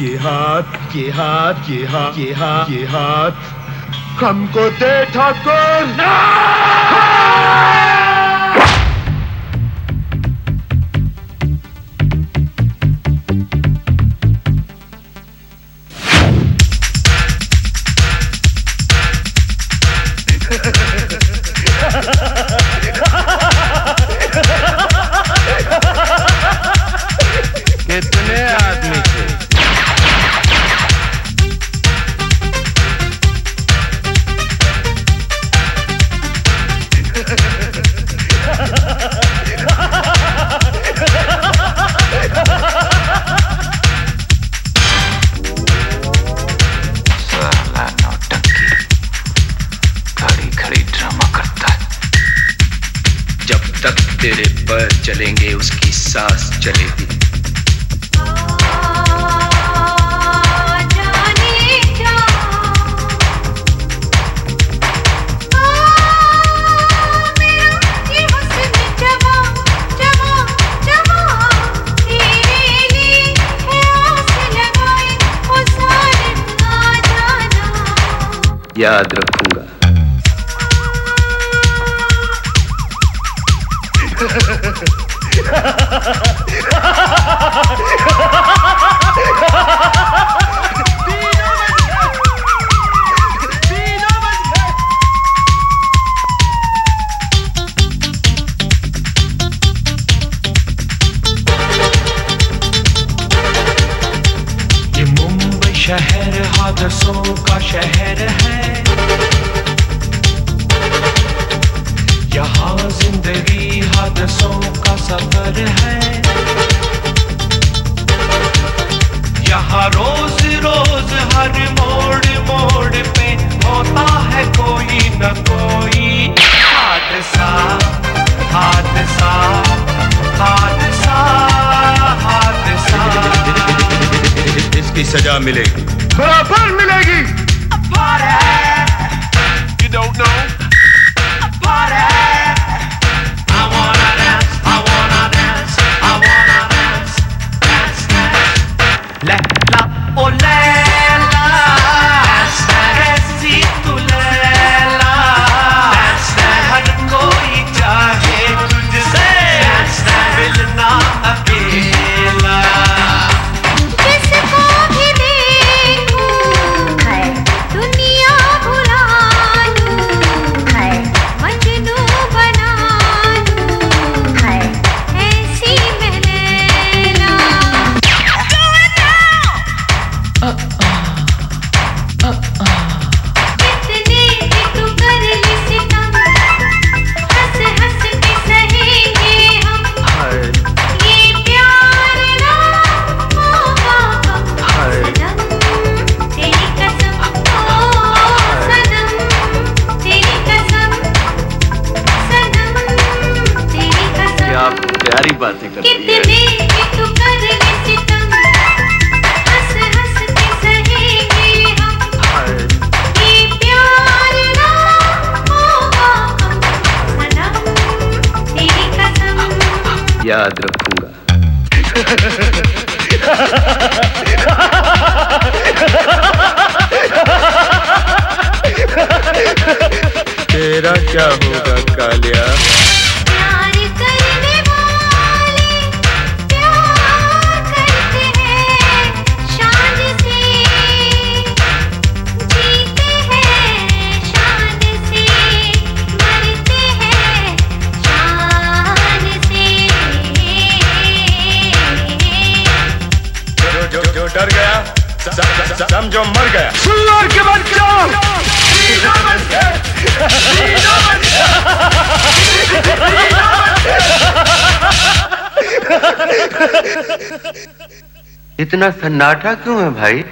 ये हाथ ये हाथ ये हाथ ये हाथ ये हाथ। हमको दे ठाकुर। कितने खड़ी ड्रामा करता है। जब तक तेरे पैर चलेंगे उसकी सांस चलेगी। याद जा शहर हादसों का शहर है। यहाँ ज़िंदगी हादसों का सफ़र है। यहाँ रोज रोज हर मोड़ मोड़ पे होता है कोई न कोई हादसा हादसा हादसा हादसा। इसकी सजा मिलेगी। बराबर मिलेगी। 来。ना होगा सनम तेरी कसम। याद रखूँगा। तेरा क्या होगा कालिया? स- स- मर गया सुअर के बच्चों इतना सन्नाटा क्यों है भाई?